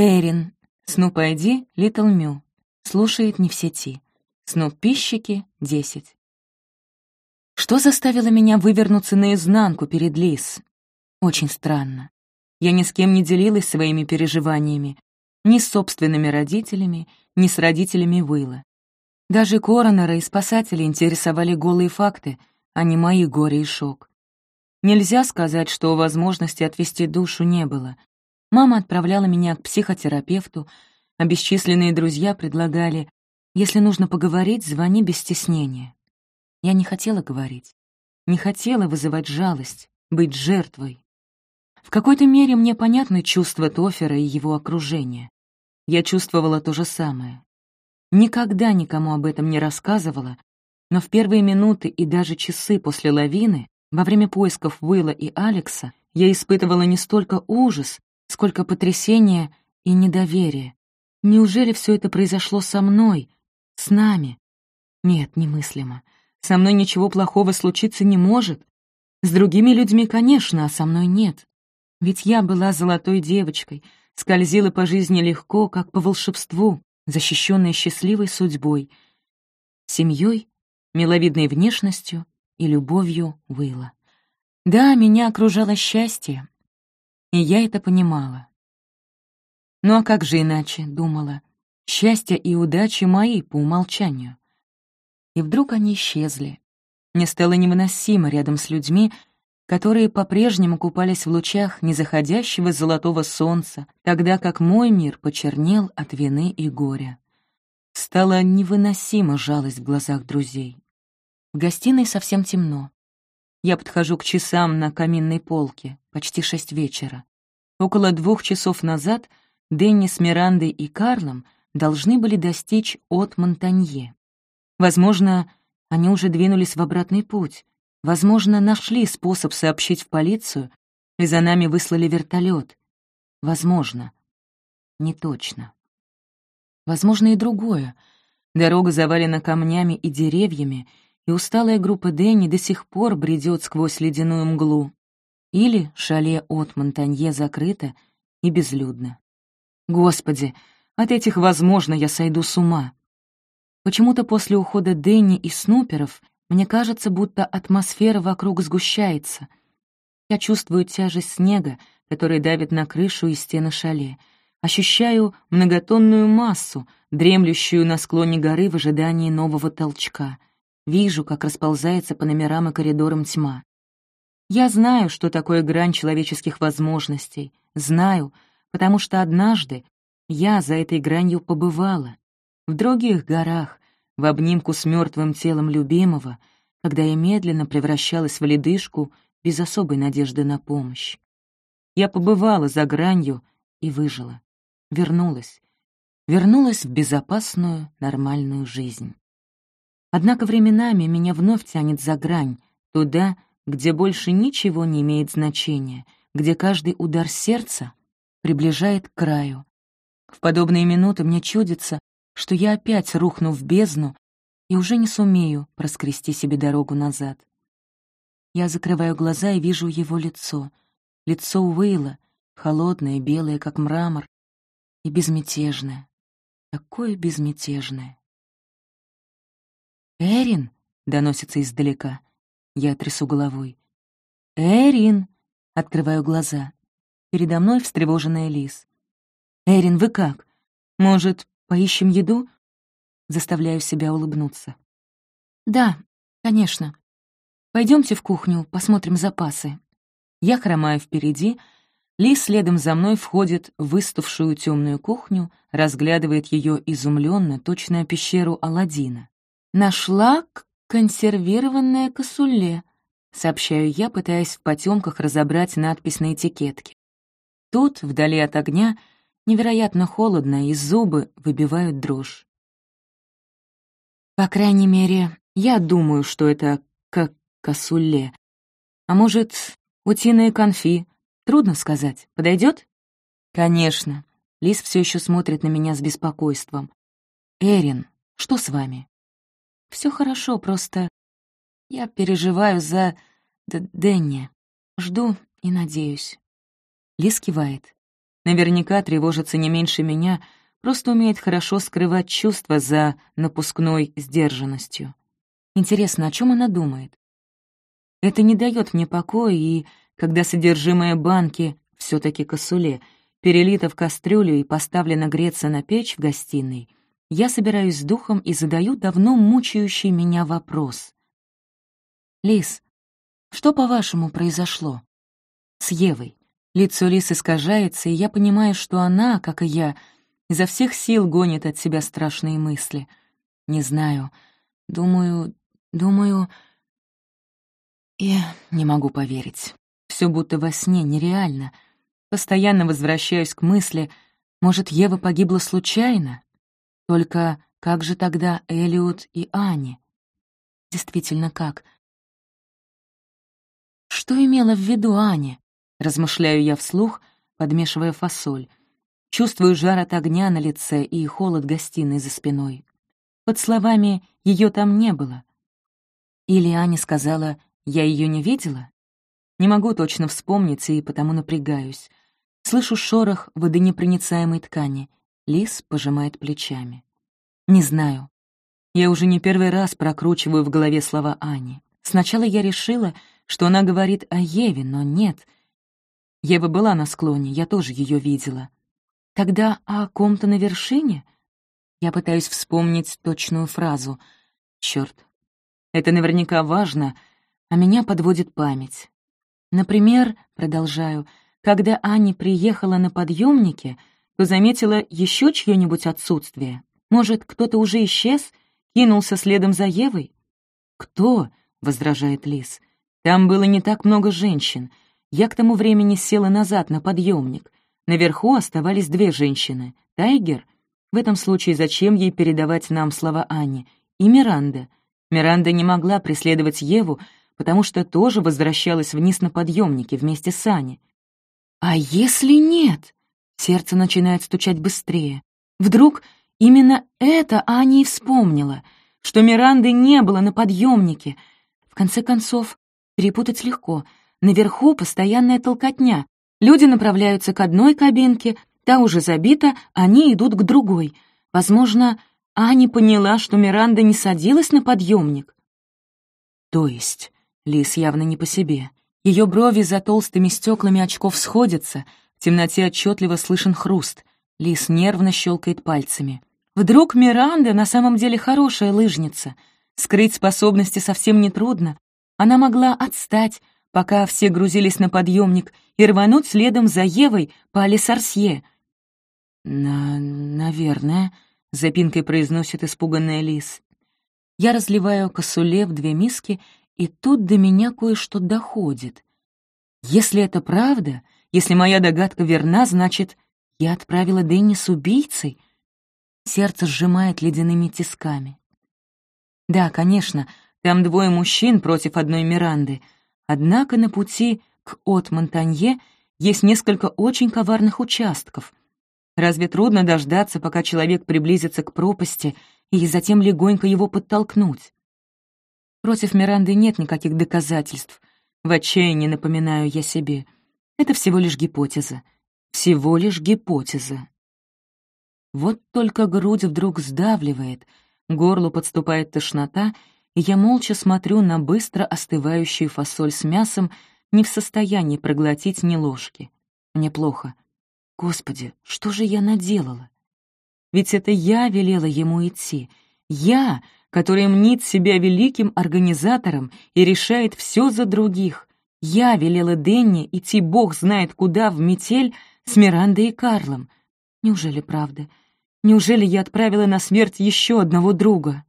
Эрин, Снуп ID, Литл Мю. Слушает не в сети. Снуп-пищики — 10. Что заставило меня вывернуться наизнанку перед Лис? Очень странно. Я ни с кем не делилась своими переживаниями, ни с собственными родителями, ни с родителями Уилла. Даже коронера и спасатели интересовали голые факты, а не мои горе и шок. Нельзя сказать, что возможности отвести душу не было. Мама отправляла меня к психотерапевту, а бесчисленные друзья предлагали, если нужно поговорить, звони без стеснения. Я не хотела говорить, не хотела вызывать жалость, быть жертвой. В какой-то мере мне понятны чувства Тофера и его окружения. Я чувствовала то же самое. Никогда никому об этом не рассказывала, но в первые минуты и даже часы после лавины, во время поисков Уилла и Алекса, я испытывала не столько ужас, сколько потрясения и недоверие. Неужели все это произошло со мной, с нами? Нет, немыслимо. Со мной ничего плохого случиться не может. С другими людьми, конечно, а со мной нет. Ведь я была золотой девочкой, скользила по жизни легко, как по волшебству, защищенная счастливой судьбой, семьей, миловидной внешностью и любовью Уилла. Да, меня окружало счастье, и я это понимала. Ну а как же иначе, думала, счастье и удачи мои по умолчанию. И вдруг они исчезли. Мне стало невыносимо рядом с людьми, которые по-прежнему купались в лучах незаходящего золотого солнца, тогда как мой мир почернел от вины и горя. Стала невыносима жалость в глазах друзей. В гостиной совсем темно. Я подхожу к часам на каминной полке, почти шесть вечера. Около двух часов назад Дэнни с Мирандой и Карлом должны были достичь от Монтанье. Возможно, они уже двинулись в обратный путь, Возможно, нашли способ сообщить в полицию, и за нами выслали вертолет. Возможно. Не точно. Возможно и другое. Дорога завалена камнями и деревьями, и усталая группа Дэнни до сих пор бредет сквозь ледяную мглу. Или шале от Монтанье закрыто и безлюдно. Господи, от этих «возможно» я сойду с ума. Почему-то после ухода Дэнни и Снуперов мне кажется, будто атмосфера вокруг сгущается. Я чувствую тяжесть снега, который давит на крышу и стены шале. Ощущаю многотонную массу, дремлющую на склоне горы в ожидании нового толчка. Вижу, как расползается по номерам и коридорам тьма. Я знаю, что такое грань человеческих возможностей. Знаю, потому что однажды я за этой гранью побывала. В других горах, в обнимку с мертвым телом любимого, когда я медленно превращалась в ледышку без особой надежды на помощь. Я побывала за гранью и выжила. Вернулась. Вернулась в безопасную, нормальную жизнь. Однако временами меня вновь тянет за грань, туда, где больше ничего не имеет значения, где каждый удар сердца приближает к краю. В подобные минуты мне чудится, что я опять рухну в бездну и уже не сумею проскрести себе дорогу назад. Я закрываю глаза и вижу его лицо. Лицо Уэйла, холодное, белое, как мрамор, и безмятежное. Такое безмятежное. «Эрин!» — доносится издалека. Я трясу головой. «Эрин!» — открываю глаза. Передо мной встревоженная Лис. «Эрин, вы как? Может, Поищем еду?» Заставляю себя улыбнуться. «Да, конечно. Пойдемте в кухню, посмотрим запасы». Я хромаю впереди, Ли следом за мной входит в выставшую темную кухню, разглядывает ее изумленно, точно пещеру Аладдина. «Нашла консервированное косуле», — сообщаю я, пытаясь в потемках разобрать надпись на этикетке. Тут, вдали от огня, Невероятно холодно, и зубы выбивают дрожь. По крайней мере, я думаю, что это как косуле. А может, утиные конфи? Трудно сказать. Подойдет? Конечно. Лис все еще смотрит на меня с беспокойством. Эрин, что с вами? Все хорошо, просто я переживаю за Д Дэнни. Жду и надеюсь. Лис кивает. Наверняка тревожится не меньше меня, просто умеет хорошо скрывать чувства за напускной сдержанностью. Интересно, о чем она думает? Это не дает мне покоя, и когда содержимое банки все таки косуле перелито в кастрюлю и поставлено греться на печь в гостиной, я собираюсь с духом и задаю давно мучающий меня вопрос. «Лис, что, по-вашему, произошло?» «С Евой. Лицо Лис искажается, и я понимаю, что она, как и я, изо всех сил гонит от себя страшные мысли. Не знаю. Думаю, думаю... И не могу поверить. Все будто во сне, нереально. Постоянно возвращаюсь к мысли, может, Ева погибла случайно? Только как же тогда Элиот и Ани? Действительно, как? Что имела в виду Аня? Размышляю я вслух, подмешивая фасоль. Чувствую жар от огня на лице и холод гостиной за спиной. Под словами «ее там не было». Или Аня сказала «я ее не видела»? Не могу точно вспомнить и потому напрягаюсь. Слышу шорох водонепроницаемой ткани. Лис пожимает плечами. Не знаю. Я уже не первый раз прокручиваю в голове слова Ани. Сначала я решила, что она говорит о Еве, но нет. Ева была на склоне, я тоже ее видела. Тогда о ком-то на вершине? Я пытаюсь вспомнить точную фразу. Черт, это наверняка важно, а меня подводит память. Например, продолжаю, когда Аня приехала на подъемнике, то заметила еще чье-нибудь отсутствие. Может, кто-то уже исчез, кинулся следом за Евой? «Кто?» — возражает Лис. «Там было не так много женщин. Я к тому времени села назад на подъемник. Наверху оставались две женщины. Тайгер? В этом случае зачем ей передавать нам слова Ани? И Миранда. Миранда не могла преследовать Еву, потому что тоже возвращалась вниз на подъемнике вместе с Аней. А если нет? Сердце начинает стучать быстрее. Вдруг именно это Аня и вспомнила, что Миранды не было на подъемнике. В конце концов, перепутать легко. Наверху постоянная толкотня. Люди направляются к одной кабинке, та уже забита, они идут к другой. Возможно, Аня поняла, что Миранда не садилась на подъемник. То есть, Лис явно не по себе. Ее брови за толстыми стеклами очков сходятся, в темноте отчетливо слышен хруст. Лис нервно щелкает пальцами. Вдруг Миранда на самом деле хорошая лыжница. Скрыть способности совсем нетрудно. Она могла отстать, пока все грузились на подъемник, и рвануть следом за Евой по Алисарсье. «На... наверное», — запинкой произносит испуганная Лис. Я разливаю косуле в две миски и тут до меня кое-что доходит. Если это правда, если моя догадка верна, значит, я отправила Дэнни с убийцей? Сердце сжимает ледяными тисками. Да, конечно, там двое мужчин против одной Миранды. Однако на пути к от Монтанье есть несколько очень коварных участков. Разве трудно дождаться, пока человек приблизится к пропасти, и затем легонько его подтолкнуть? Против Миранды нет никаких доказательств. В отчаянии напоминаю я себе. Это всего лишь гипотеза. Всего лишь гипотеза. Вот только грудь вдруг сдавливает, горлу подступает тошнота, и я молча смотрю на быстро остывающую фасоль с мясом, не в состоянии проглотить ни ложки. Мне плохо. Господи, что же я наделала? Ведь это я велела ему идти. Я, который мнит себя великим организатором и решает все за других. Я велела Денни идти бог знает куда в метель с Мирандой и Карлом. Неужели правда? Неужели я отправила на смерть еще одного друга?